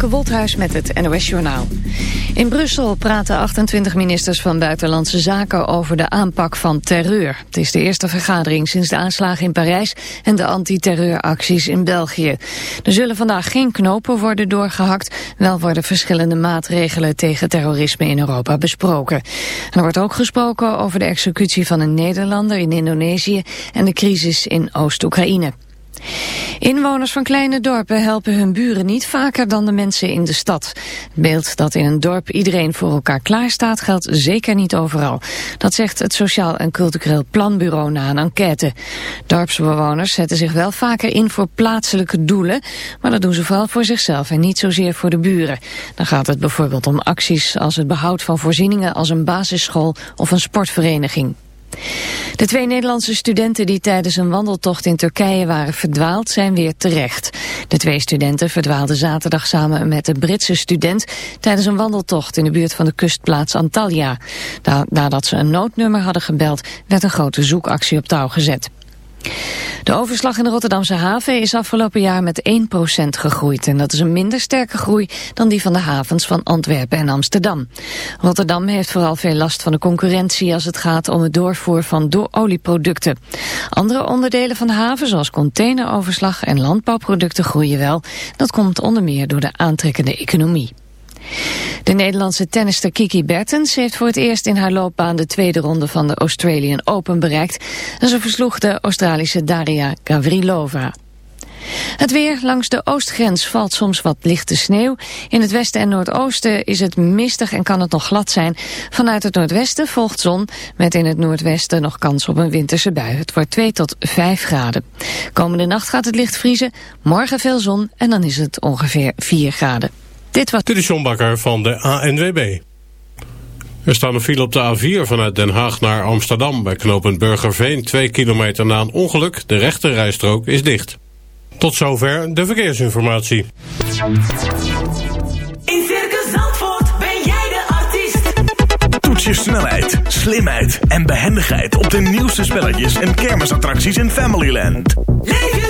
Femke Wolthuis met het NOS Journaal. In Brussel praten 28 ministers van Buitenlandse Zaken over de aanpak van terreur. Het is de eerste vergadering sinds de aanslagen in Parijs en de antiterreuracties in België. Er zullen vandaag geen knopen worden doorgehakt, wel worden verschillende maatregelen tegen terrorisme in Europa besproken. Er wordt ook gesproken over de executie van een Nederlander in Indonesië en de crisis in Oost-Oekraïne. Inwoners van kleine dorpen helpen hun buren niet vaker dan de mensen in de stad. Het beeld dat in een dorp iedereen voor elkaar klaarstaat geldt zeker niet overal. Dat zegt het Sociaal en Cultureel Planbureau na een enquête. Dorpsbewoners zetten zich wel vaker in voor plaatselijke doelen, maar dat doen ze vooral voor zichzelf en niet zozeer voor de buren. Dan gaat het bijvoorbeeld om acties als het behoud van voorzieningen als een basisschool of een sportvereniging. De twee Nederlandse studenten die tijdens een wandeltocht in Turkije waren verdwaald zijn weer terecht. De twee studenten verdwaalden zaterdag samen met een Britse student tijdens een wandeltocht in de buurt van de kustplaats Antalya. Nadat ze een noodnummer hadden gebeld werd een grote zoekactie op touw gezet. De overslag in de Rotterdamse haven is afgelopen jaar met 1% gegroeid. En dat is een minder sterke groei dan die van de havens van Antwerpen en Amsterdam. Rotterdam heeft vooral veel last van de concurrentie als het gaat om het doorvoer van olieproducten. Andere onderdelen van de haven zoals containeroverslag en landbouwproducten groeien wel. Dat komt onder meer door de aantrekkende economie. De Nederlandse tennister Kiki Bertens heeft voor het eerst in haar loopbaan de tweede ronde van de Australian Open bereikt. En ze versloeg de Australische Daria Gavrilova. Het weer langs de oostgrens valt soms wat lichte sneeuw. In het westen en noordoosten is het mistig en kan het nog glad zijn. Vanuit het noordwesten volgt zon, met in het noordwesten nog kans op een winterse bui. Het wordt 2 tot 5 graden. Komende nacht gaat het licht vriezen, morgen veel zon en dan is het ongeveer 4 graden. Dit was... Dit is John Bakker van de ANWB. Er staan een file op de A4 vanuit Den Haag naar Amsterdam... bij knooppunt Burgerveen, 2 kilometer na een ongeluk. De rechte rijstrook is dicht. Tot zover de verkeersinformatie. In Circus Zandvoort ben jij de artiest. Toets je snelheid, slimheid en behendigheid... op de nieuwste spelletjes en kermisattracties in Familyland. Leef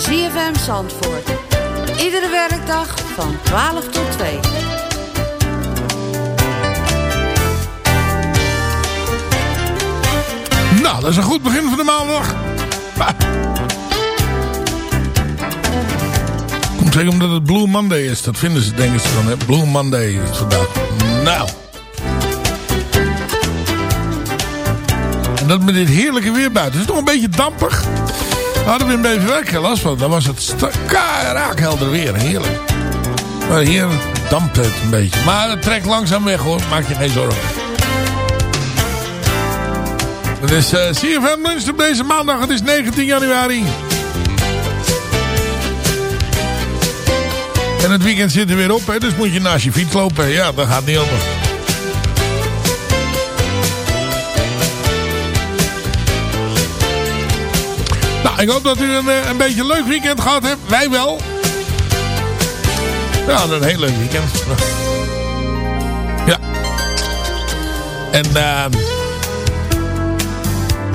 ZFM Zandvoort. Iedere werkdag van 12 tot 2. Nou, dat is een goed begin van de maandag. Komt zeker omdat het Blue Monday is. Dat vinden ze, denken ze dan. Hè? Blue Monday is vandaag. Nou. En dat met dit heerlijke weer buiten. Het is nog een beetje dampig. Hadden we in Beverwijk geen last van. Dan was het raakhelder weer. Heerlijk. Maar hier dampt het een beetje. Maar het trekt langzaam weg hoor. Maak je geen zorgen. Het is uh, CFM Lunch op deze maandag. Het is 19 januari. En het weekend zit er weer op. Hè, dus moet je naast je fiets lopen. Ja, dat gaat niet anders. Ik hoop dat u een, eh, een beetje leuk weekend gehad hebt. Wij wel. Ja, een heel leuk weekend. Ja. En uh,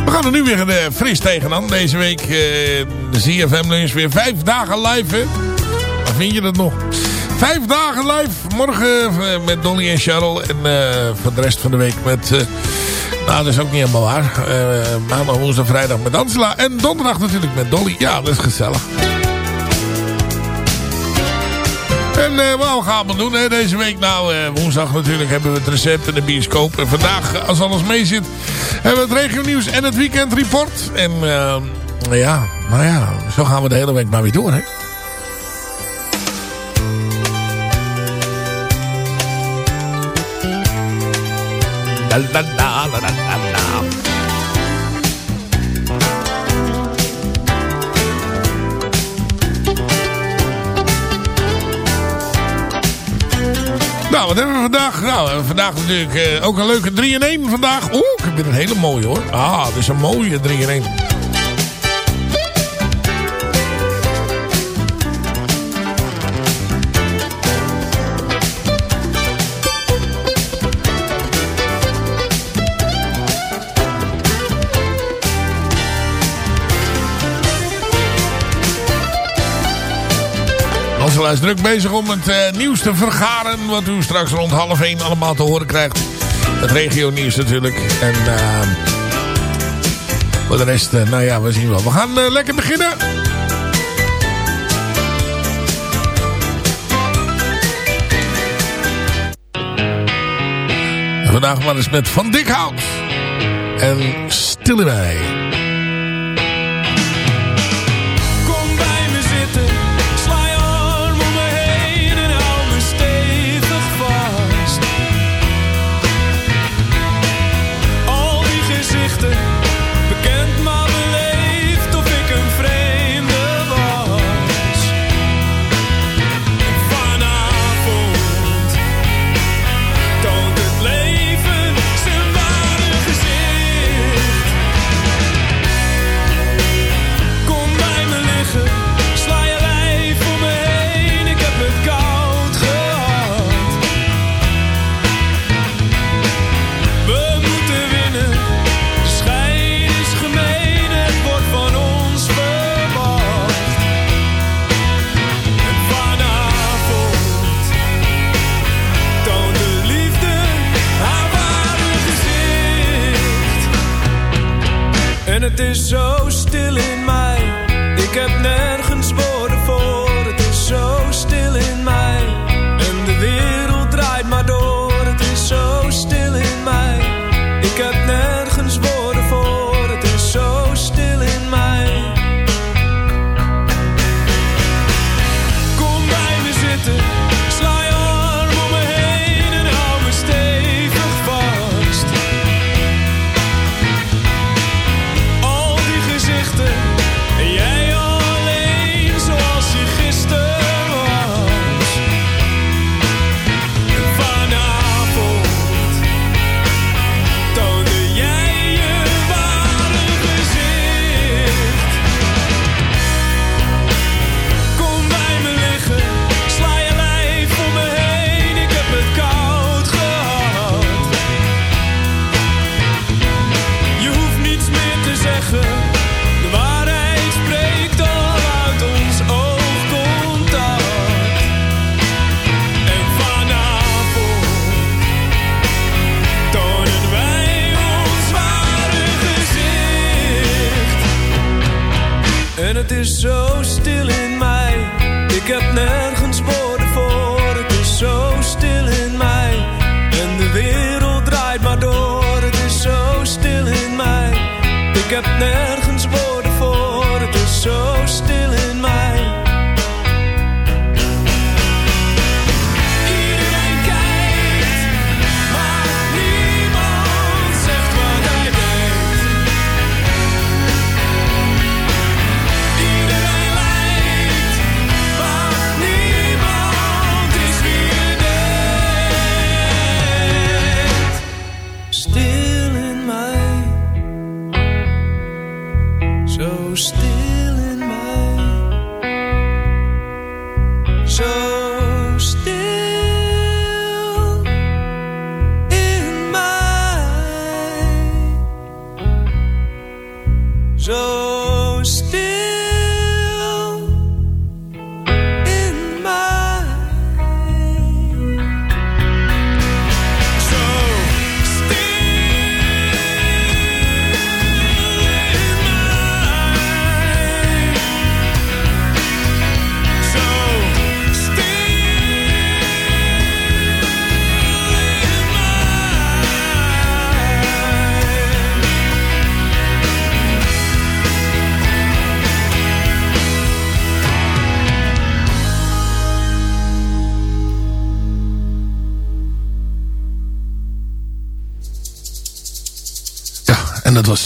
we gaan er nu weer uh, fris tegenaan. Deze week uh, de ZFM lunch weer vijf dagen live. Hè? Waar vind je dat nog? Vijf dagen live. Morgen met Dolly en Cheryl. En voor de rest van de week met... nou, dat is ook niet helemaal waar. maandag, woensdag, vrijdag met Angela. En donderdag natuurlijk met Dolly. Ja, dat is gezellig. En uh, wat gaan we doen hè, deze week? Nou, uh, woensdag natuurlijk hebben we het recept en de bioscoop. En vandaag, als alles mee zit, hebben we het regionieuws en het weekendreport. En uh, ja, nou ja, zo gaan we de hele week maar weer door, hè. La, la, la, la, la, la. Nou, wat hebben we vandaag? Nou, vandaag natuurlijk uh, ook een leuke 3-in-1 vandaag. Oeh, ik heb weer een hele mooie hoor. Ah, dit is een mooie 3-in-1. Angela is druk bezig om het uh, nieuws te vergaren. Wat u straks rond half één allemaal te horen krijgt. Het regio nieuws natuurlijk. En uh, voor de rest, uh, nou ja, we zien wel. We gaan lekker beginnen. En vandaag maar eens met Van Dikhout. En Stille Wij. Het is zo stil in mij. Ik heb nergens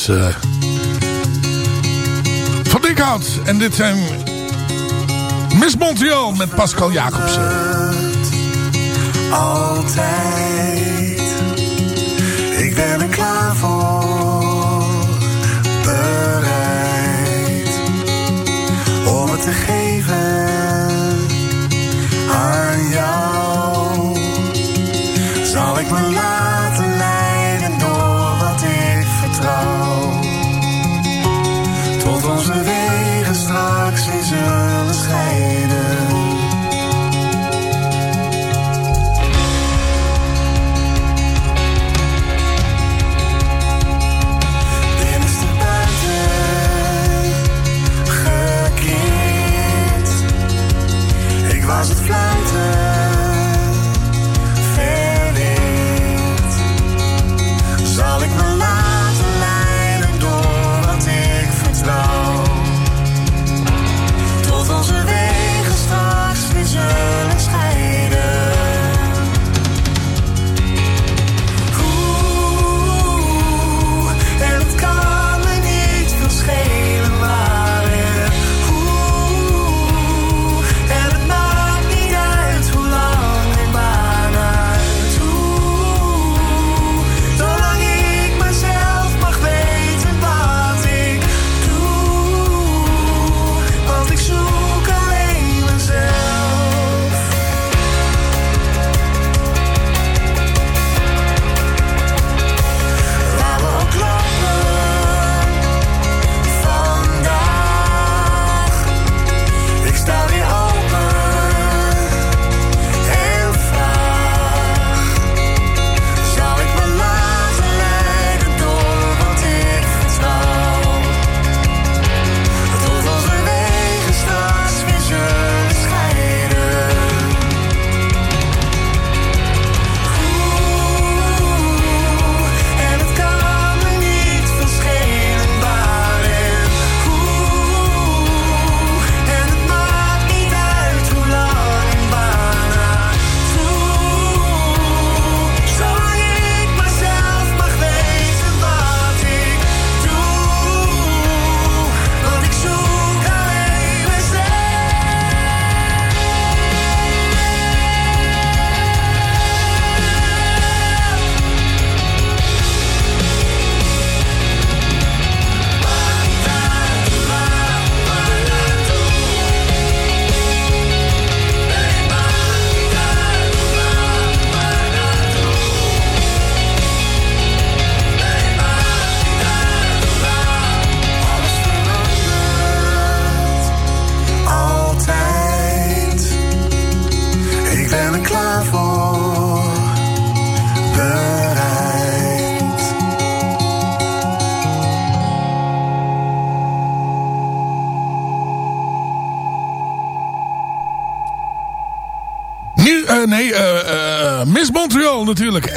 uh, van Dinkhout. En dit zijn Miss Montreal met Pascal Jacobsen. Altijd, ik ben er klaar voor.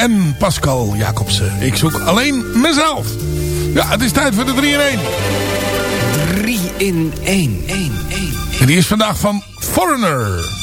en Pascal Jacobsen. Ik zoek alleen mezelf. Ja, het is tijd voor de 3 in 1. 3 in 1. 1, 1, 1. En die is vandaag van Foreigner.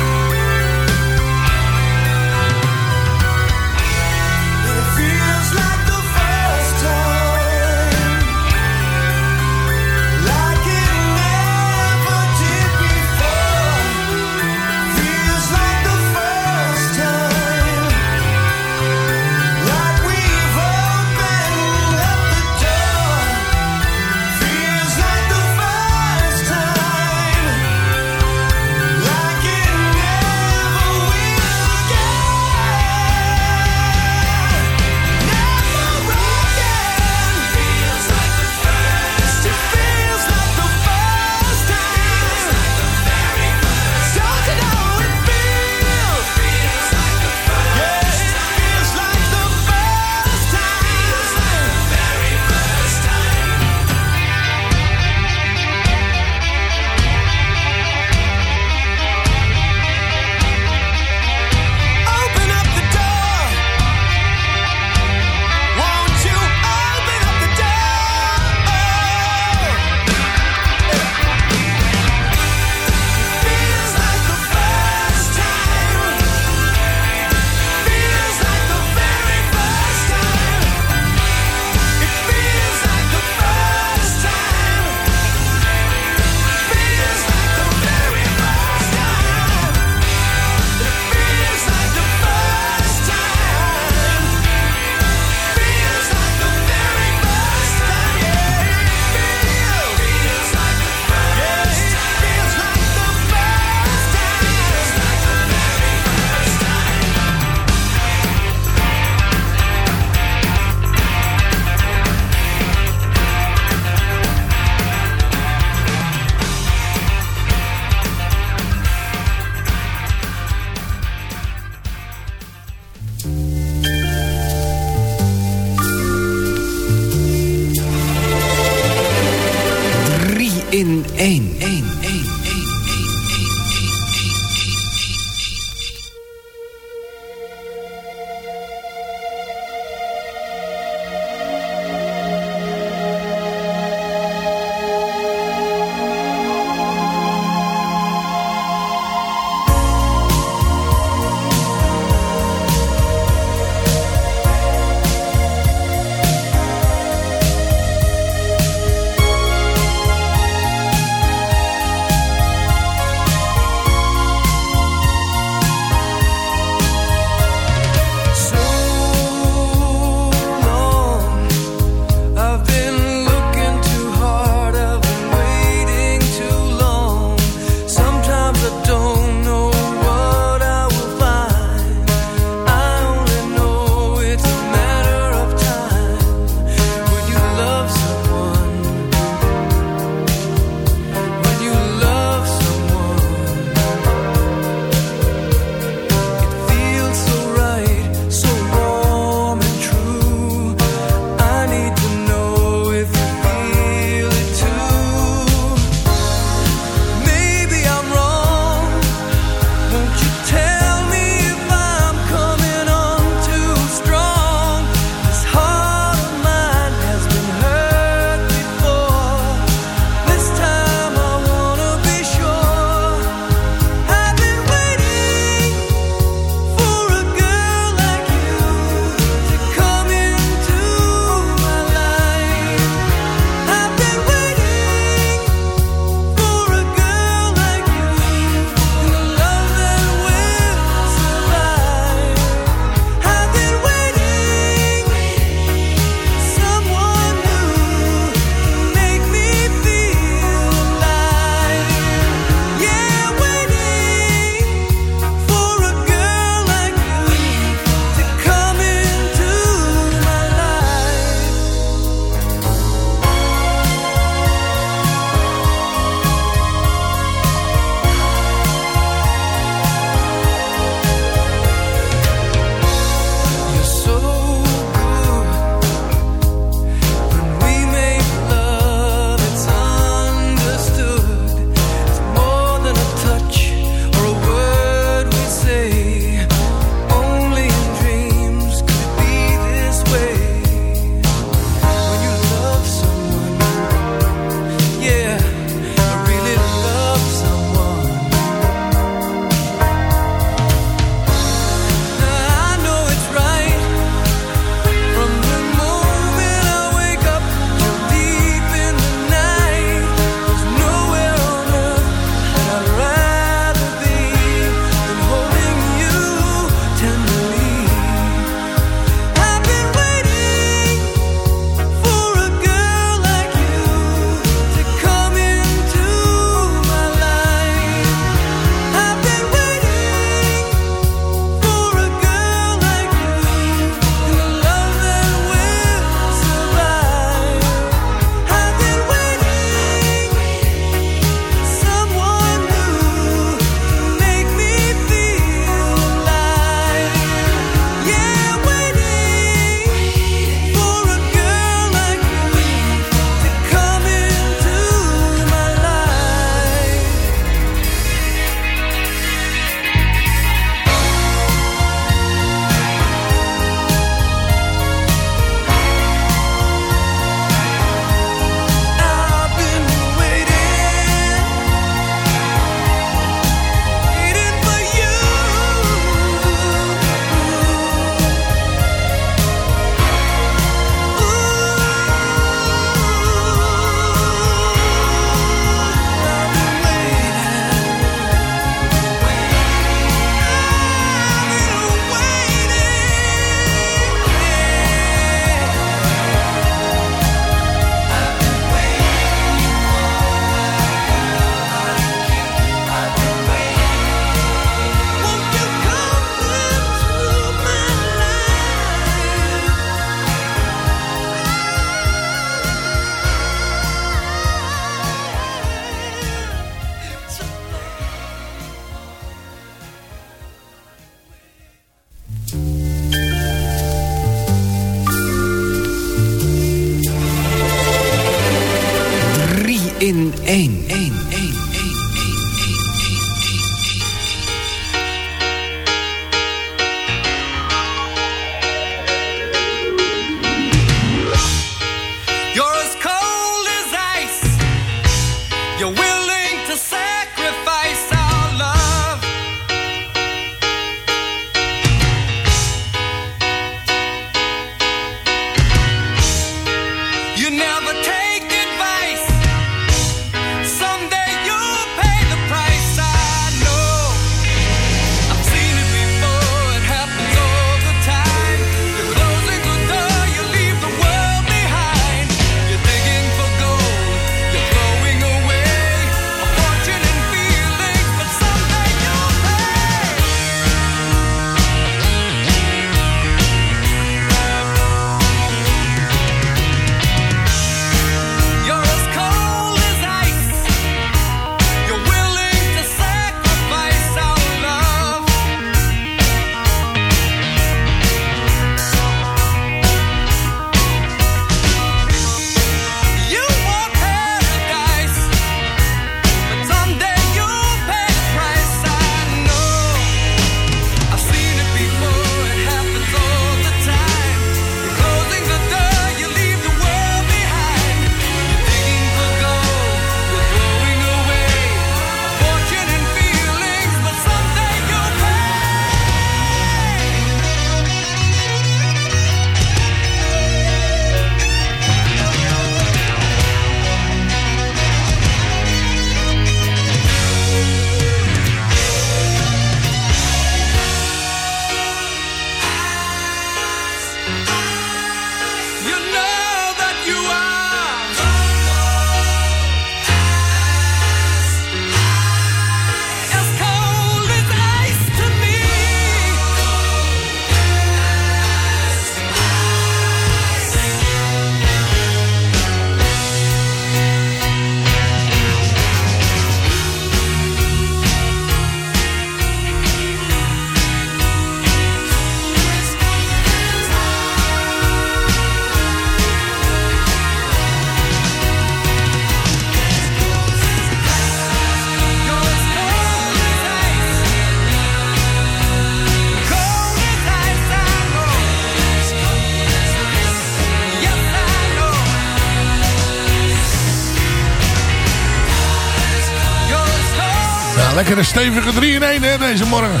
Lekkere stevige 3 in 1 hè, deze morgen.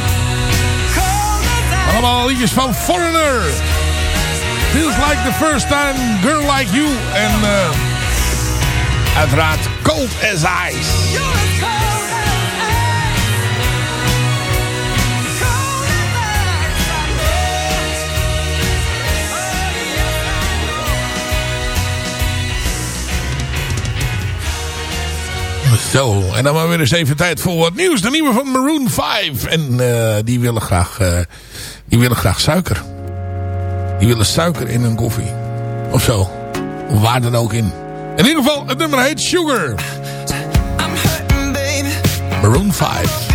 Allemaal liedjes van Foreigner. Feels like the first time, girl like you. En eh uiteraard Cold as Ice. Zo, en dan maar weer eens even tijd voor wat nieuws. De nieuwe van Maroon 5. En eh, die, willen graag, eh, die willen graag suiker. Die willen suiker in hun koffie. Of zo. Of waar dan ook in. In ieder geval, het nummer heet Sugar. Maroon 5.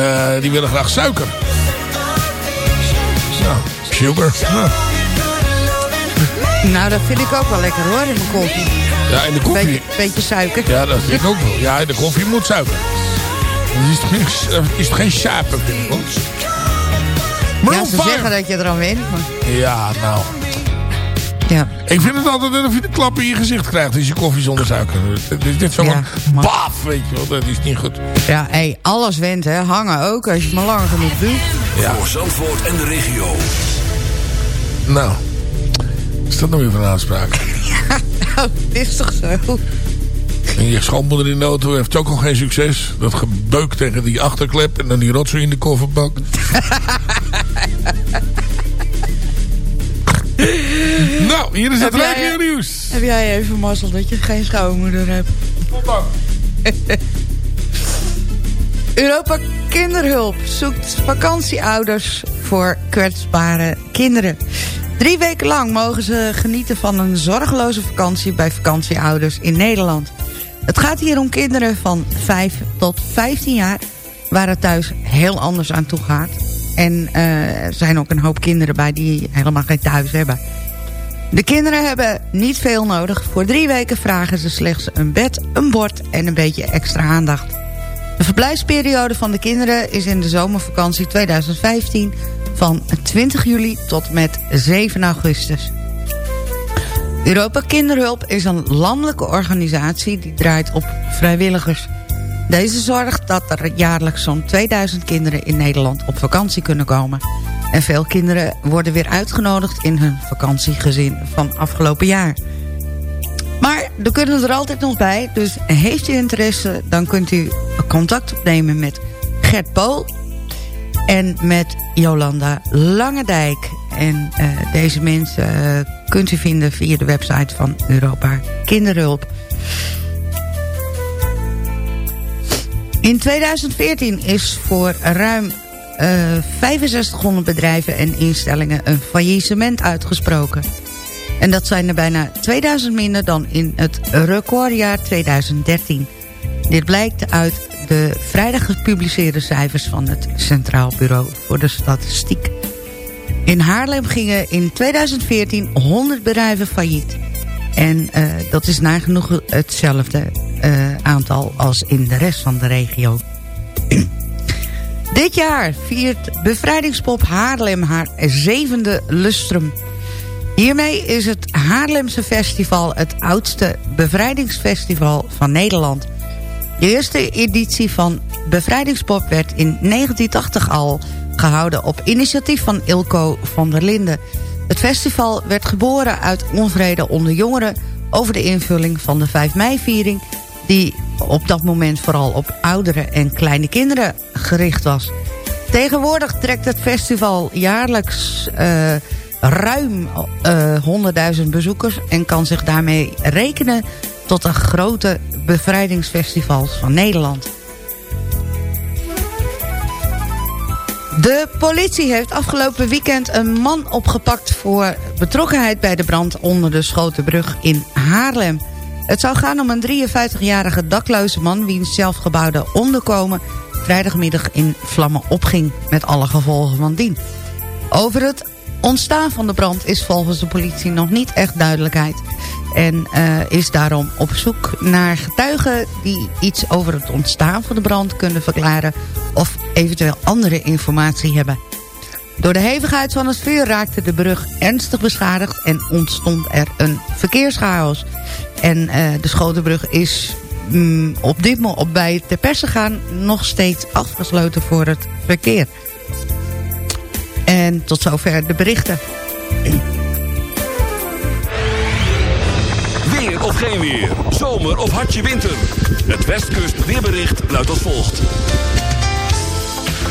Eh, die willen graag suiker. Ja, sugar. Ja. Nou, dat vind ik ook wel lekker hoor, in mijn koffie. Ja, in de koffie. Beetje, beetje suiker. Ja, dat vind ik ook wel. Ja, in de koffie moet suiker. Dan is het geen, is het geen suiker, vind ik. Ja, Maroon ze 5. zeggen dat je eraan wint. Maar... Ja, nou. Ja. Ik vind het altijd alsof je de klap in je gezicht krijgt als je koffie zonder suiker. Het is dit zo'n Ja, baf, weet je wel. Dat is niet goed. Ja, hey, alles wint, hè. Hangen ook, als je het maar lang genoeg doet. Ja. Voor Zandvoort en de regio. Nou. Is dat nou weer van aanspraak? Nou, het is toch zo? En je schoonmoeder in de auto heeft ook al geen succes. Dat gebeuk tegen die achterklep en dan die rotzooi in de kofferbak. nou, hier is het jij- regio nieuws. Heb jij even mazzel dat je geen schoonmoeder hebt? Europa Kinderhulp zoekt vakantieouders voor kwetsbare kinderen. Drie weken lang mogen ze genieten van een zorgeloze vakantie bij vakantieouders in Nederland. Het gaat hier om kinderen van 5 tot 15 jaar... waar het thuis heel anders aan toe gaat. En eh, er zijn ook een hoop kinderen bij die helemaal geen thuis hebben. De kinderen hebben niet veel nodig. Voor drie weken vragen ze slechts een bed, een bord en een beetje extra aandacht. De verblijfsperiode van de kinderen is in de zomervakantie 2015... van 20 juli tot met 7 augustus. Europa Kinderhulp is een landelijke organisatie... die draait op vrijwilligers. Deze zorgt dat er jaarlijks zo'n 2000 kinderen in Nederland op vakantie kunnen komen. En veel kinderen worden weer uitgenodigd in hun vakantiegezin van afgelopen jaar. Maar er kunnen er altijd nog bij, dus heeft u interesse... dan kunt u contact opnemen met Gert Pool en met Jolanda Langendijk. En eh, deze mensen eh, kunt u vinden via de website van Europa Kinderhulp. In 2014 is voor ruim 6500 bedrijven en instellingen een faillissement uitgesproken. En dat zijn er bijna 2000 minder dan in het recordjaar 2013. Dit blijkt uit de vrijdag gepubliceerde cijfers van het Centraal Bureau voor de Statistiek. In Haarlem gingen in 2014 100 bedrijven failliet. En eh, dat is nagenoeg hetzelfde eh, aantal als in de rest van de regio. Dit jaar viert Bevrijdingspop Haarlem haar zevende lustrum. Hiermee is het Haarlemse festival het oudste bevrijdingsfestival van Nederland. De eerste editie van Bevrijdingspop werd in 1980 al gehouden op initiatief van Ilko van der Linden. Het festival werd geboren uit onvrede onder jongeren over de invulling van de 5 mei-viering... die op dat moment vooral op ouderen en kleine kinderen gericht was. Tegenwoordig trekt het festival jaarlijks eh, ruim eh 100.000 bezoekers... en kan zich daarmee rekenen tot de grote bevrijdingsfestivals van Nederland. De politie heeft afgelopen weekend een man opgepakt... voor betrokkenheid bij de brand onder de Schotenbrug in Haarlem. Het zou gaan om een 53-jarige dakloze man... wiens zelfgebouwde onderkomen vrijdagmiddag in vlammen opging... met alle gevolgen van dien. Over het ontstaan van de brand is volgens de politie nog niet echt duidelijkheid. En eh, is daarom op zoek naar getuigen die iets over het ontstaan van de brand kunnen verklaren... of eventueel andere informatie hebben. Door de hevigheid van het vuur raakte de brug ernstig beschadigd... en ontstond er een verkeerschaos. En uh, de Schotenbrug is mm, op dit moment bij het ter persen gaan... nog steeds afgesloten voor het verkeer. En tot zover de berichten. Weer of geen weer. Zomer of hartje winter. Het Westkust weerbericht luidt als volgt.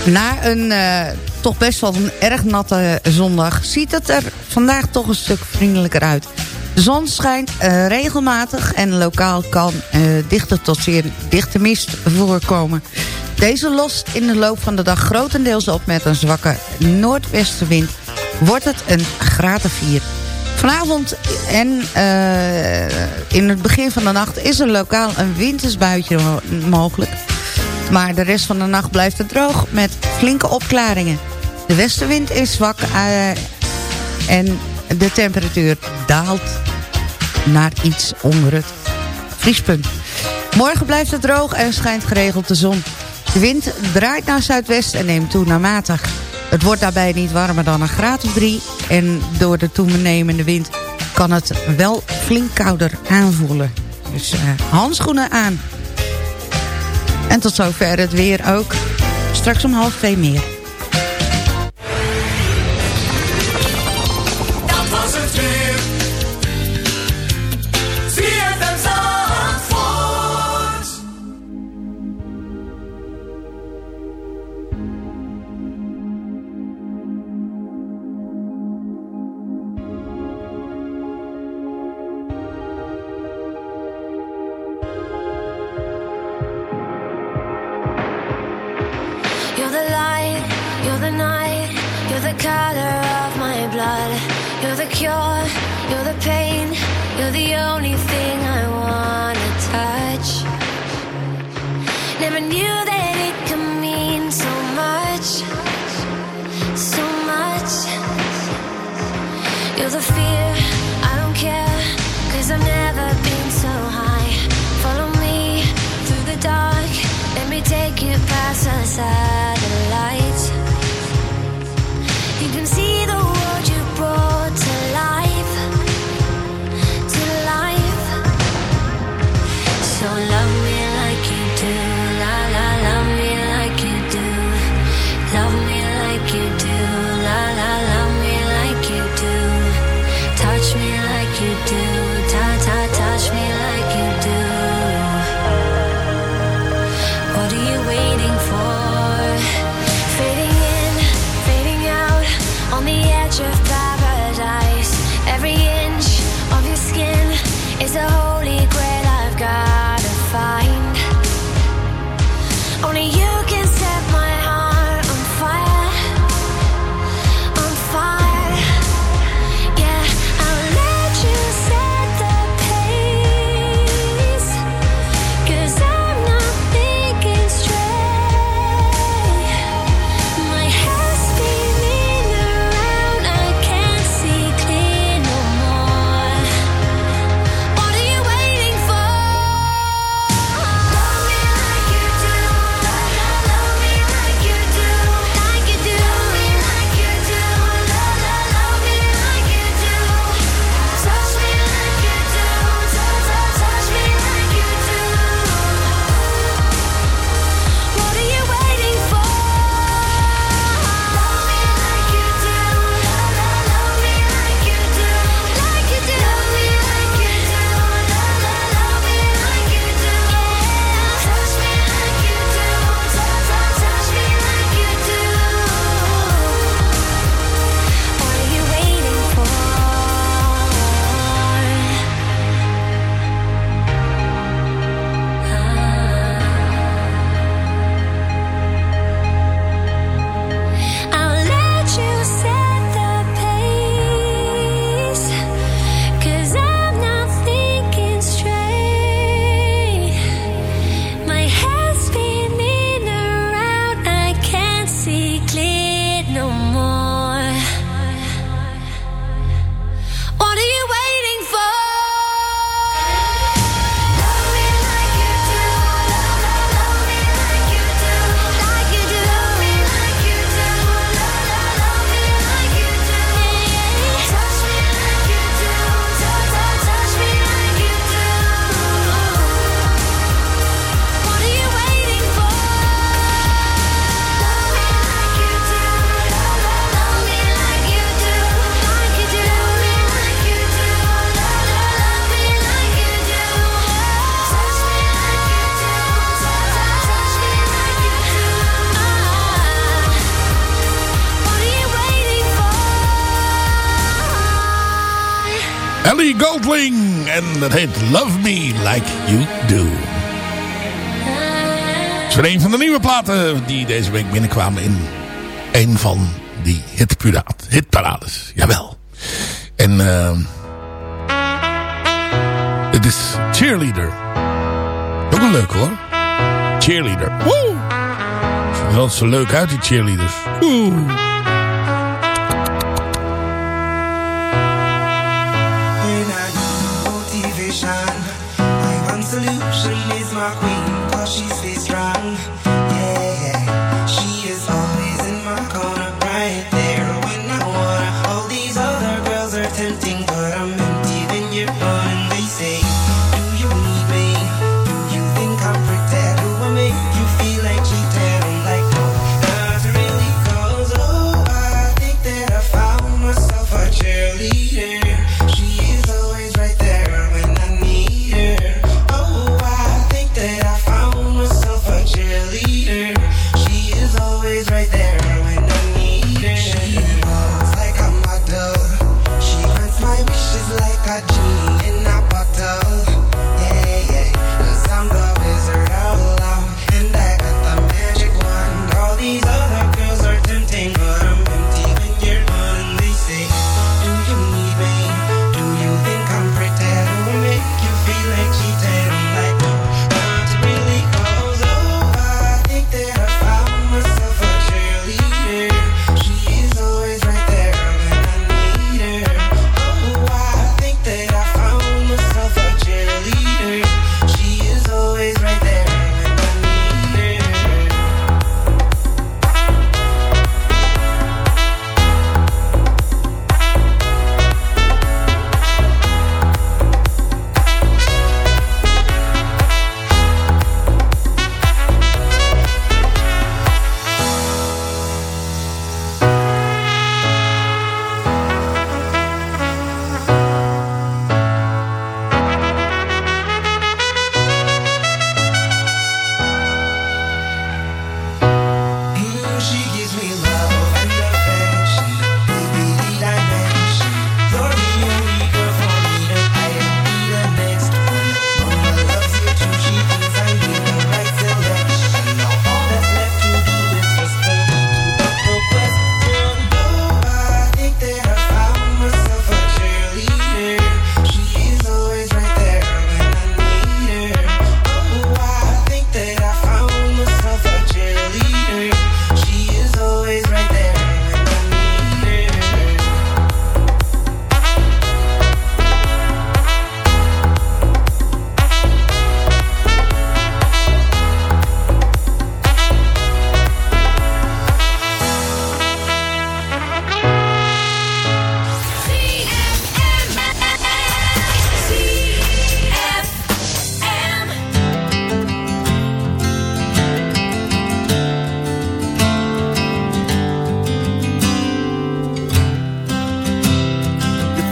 Na een uh, toch best wel een erg natte zondag... ziet het er vandaag toch een stuk vriendelijker uit. De zon schijnt uh, regelmatig en lokaal kan uh, dichte tot zeer dichte mist voorkomen. Deze lost in de loop van de dag grotendeels op met een zwakke noordwestenwind. Wordt het een of 4. Vanavond en uh, in het begin van de nacht is er lokaal een wintersbuitje mogelijk. Maar de rest van de nacht blijft het droog met flinke opklaringen. De westenwind is zwak uh, en de temperatuur daalt naar iets onder het vriespunt. Morgen blijft het droog en schijnt geregeld de zon. De wind draait naar zuidwest en neemt toe naar matig. Het wordt daarbij niet warmer dan een graad of drie. En door de toenemende wind kan het wel flink kouder aanvoelen. Dus uh, handschoenen aan. En tot zover het weer ook. Straks om half twee meer. Goldwing. En dat heet Love Me Like You Do. Het is weer een van de nieuwe platen die deze week binnenkwamen in een van die hitpuraat, hitparades. Jawel. En uh, het is Cheerleader. Ook een leuk hoor. Cheerleader. Woe! wel zo leuk uit die cheerleaders. Woe!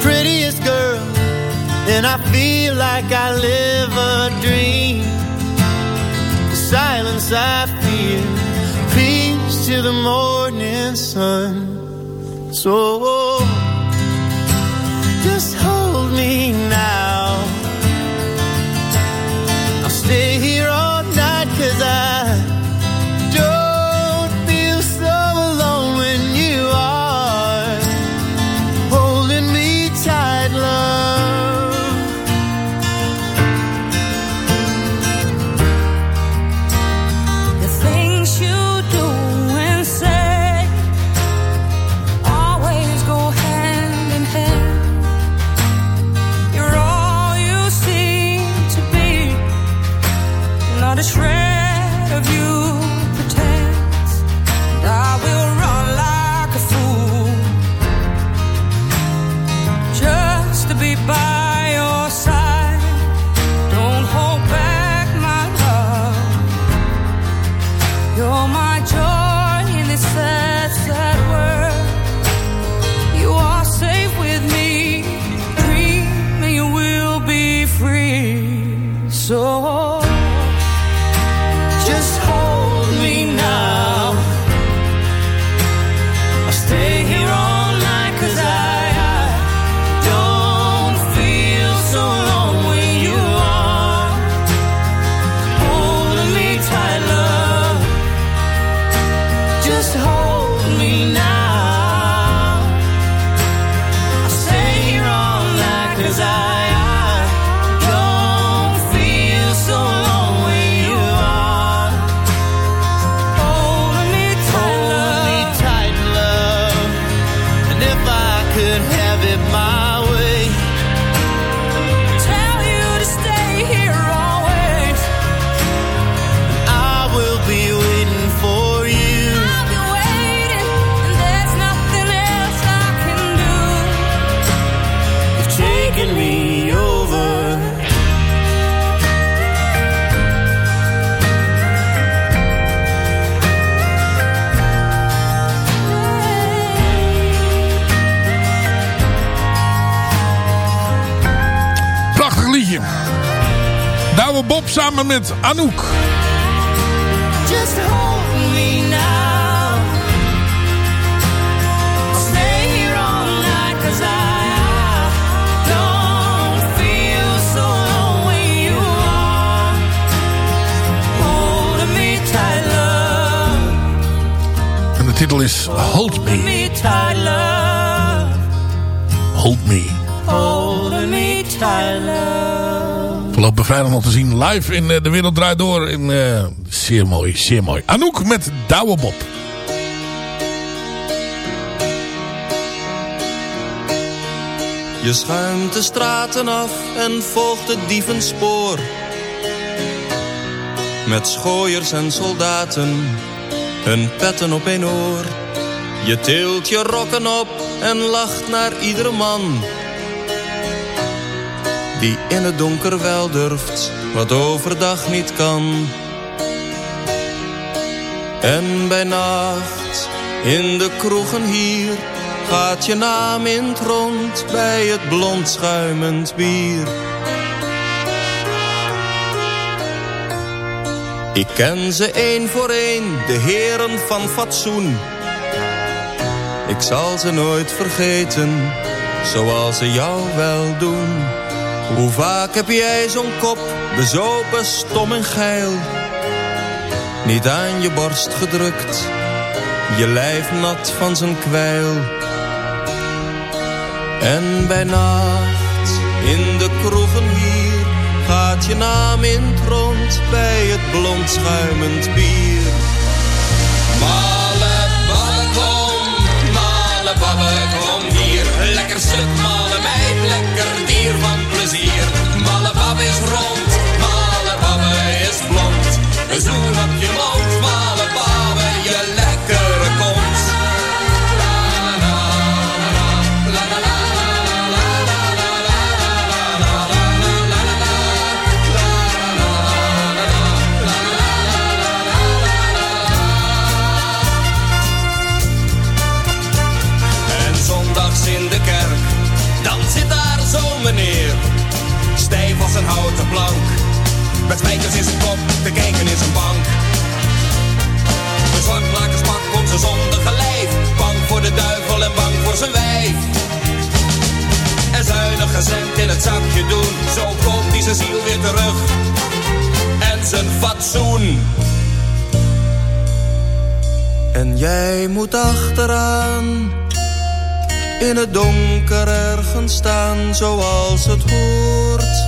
prettiest girl, and I feel like I live a dream. The silence I feel, peace to the morning sun. So just hold me now. Samen met Anouk. Just hold me now. I'll stay here all night 'cause I de titel is Hold Me. Hold Me. Holding me. Afgelopen vrijdag nog te zien live in eh, De Wereld Draait Door. In, eh, zeer mooi, zeer mooi. Anouk met Douwe Bob. Je schuimt de straten af en volgt het dievenspoor. Met schooiers en soldaten, hun petten op een oor. Je tilt je rokken op en lacht naar iedere man. Die in het donker wel durft, wat overdag niet kan. En bij nacht, in de kroegen hier, gaat je naam in het rond bij het blond schuimend bier. Ik ken ze één voor één, de heren van fatsoen. Ik zal ze nooit vergeten, zoals ze jou wel doen. Hoe vaak heb jij zo'n kop, bezopen, stom en geil. Niet aan je borst gedrukt, je lijf nat van zijn kwijl. En bij nacht, in de kroegen hier, gaat je naam in het rond bij het blond schuimend bier. Malle babbe kom, malle babbe kom hier. Lekker stuk, lekker dier van plezier. Malle babbe is rond, malle babbe is blond. Zoen op je mond, malle met spijkers in zijn kop, te kijken in zijn bank. Een zwartlakerspak om zijn zondige lijf, bang voor de duivel en bang voor zijn wijf. En zuinig cent in het zakje doen, zo koopt hij zijn ziel weer terug. En zijn fatsoen. En jij moet achteraan in het donker ergens staan zoals het hoort.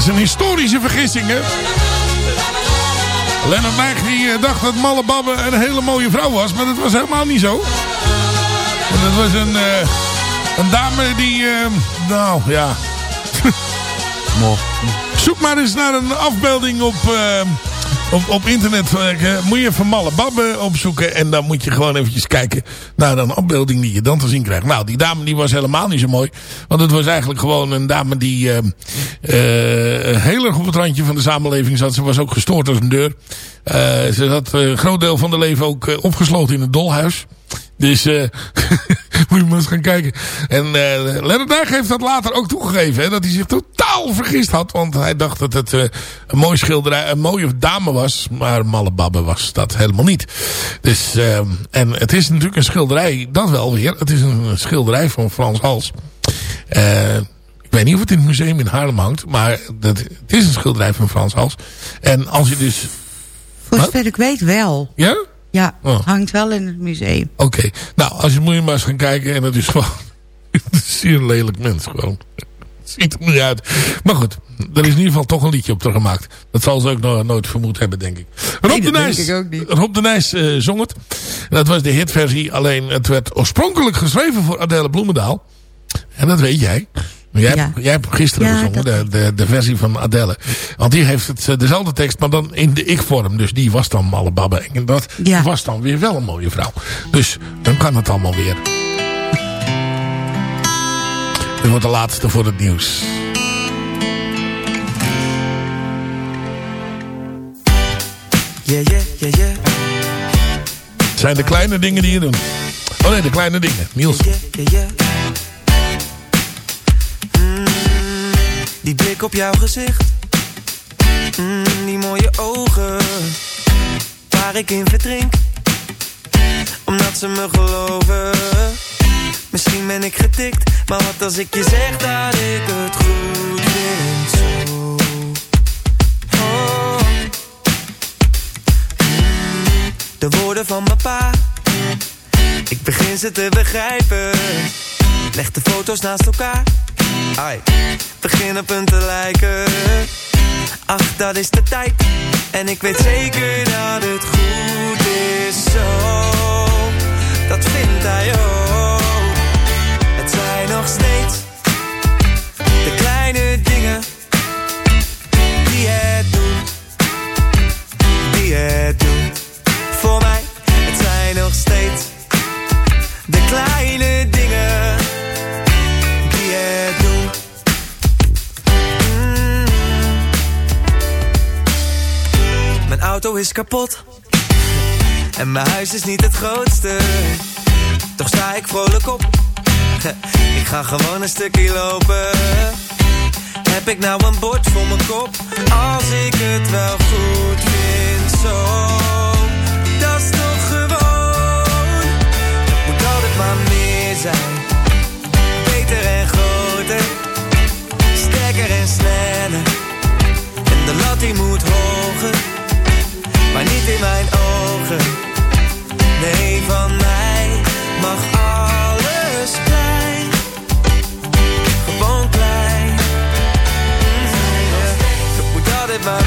Is een historische vergissing, hè? Lennart Nijg die eh, dacht dat Malle Babbe een hele mooie vrouw was, maar dat was helemaal niet zo. Want dat was een, eh, een dame die, eh, nou ja... Zoek maar eens naar een afbeelding op, op, op internet moet je even Malle Babbe opzoeken. En dan moet je gewoon eventjes kijken naar een afbeelding die je dan te zien krijgt. Nou, die dame die was helemaal niet zo mooi. Want het was eigenlijk gewoon een dame die eh, eh, heel erg op het randje van de samenleving zat. Ze was ook gestoord als een deur. Eh, ze eh, een groot deel van de leven ook opgesloten in het dolhuis. Dus eh moet je maar eens gaan kijken. En eh Lennart Nijg heeft dat later ook toegegeven. Hè, dat hij zich totaal vergist had. Want hij dacht dat het eh, een mooie schilderij, een mooie dame was. Maar Malle Babbe was dat helemaal niet. Dus, eh, en het is natuurlijk een schilderij, dat wel weer. Het is een schilderij van Frans Hals. Eh ik weet niet of het in het museum in Haarlem hangt. Maar dat, het is een schilderij van Frans Hals. En als je dus... Voor zover ik weet wel. Ja? Ja, Oh. hangt wel in het museum. Oké. Nou, als je moet je maar eens gaan kijken. En het is gewoon... Het is een zeer lelijk mens gewoon. Het ziet er niet uit. Maar goed. Er is in ieder geval toch een liedje op er gemaakt. Dat zal ze ook nog nooit vermoed hebben, denk ik. Rob Nee, de Nijs, denk ik ook niet. Rob de Nijs eh, zong het. Dat was de hitversie. Alleen het werd oorspronkelijk geschreven voor Adele Bloemendaal. En dat weet jij. Maar Jij, Ja. hebt, jij hebt gisteren Ja, gezongen, dat- de, de, de versie van Adele. Want die heeft het, eh, dezelfde tekst, maar dan in de ik-vorm. Dus die was dan Malle Babbe. En dat was dan weer wel een mooie vrouw. Dus dan kan het allemaal weer. Dit wordt de laatste voor het nieuws. Yeah, yeah, yeah, yeah. Het zijn de kleine dingen die je doet. Oh nee, de kleine dingen. Niels. Yeah, yeah. Mm, die blik op jouw gezicht. Mm, die mooie ogen. Waar ik in verdrink. Omdat ze me geloven. Misschien ben ik getikt. Maar wat als ik je zeg dat ik het goed vind zo. Oh. De woorden van mijn pa. Ik begin ze te begrijpen. Leg de foto's naast elkaar. Ai, begin op hun te lijken. Ach, dat is de tijd. En ik weet zeker dat het goed is zo. Dat vindt hij ook. Het zijn nog steeds de kleine dingen die het doen. Die het doen. Voor mij, het zijn nog steeds de kleine dingen auto is kapot en mijn huis is niet het grootste. Toch sta ik vrolijk op. Ik ga gewoon een stukje lopen. Heb ik nou een bord voor mijn kop? Als ik het wel goed vind, zo. Dat is toch gewoon. Het moet altijd maar meer zijn. Beter en groter. Sterker en sneller. En de lat die moet hoger. Maar niet in mijn ogen. Nee, van mij mag alles klein. Gewoon klein. Mm, Het moet altijd maar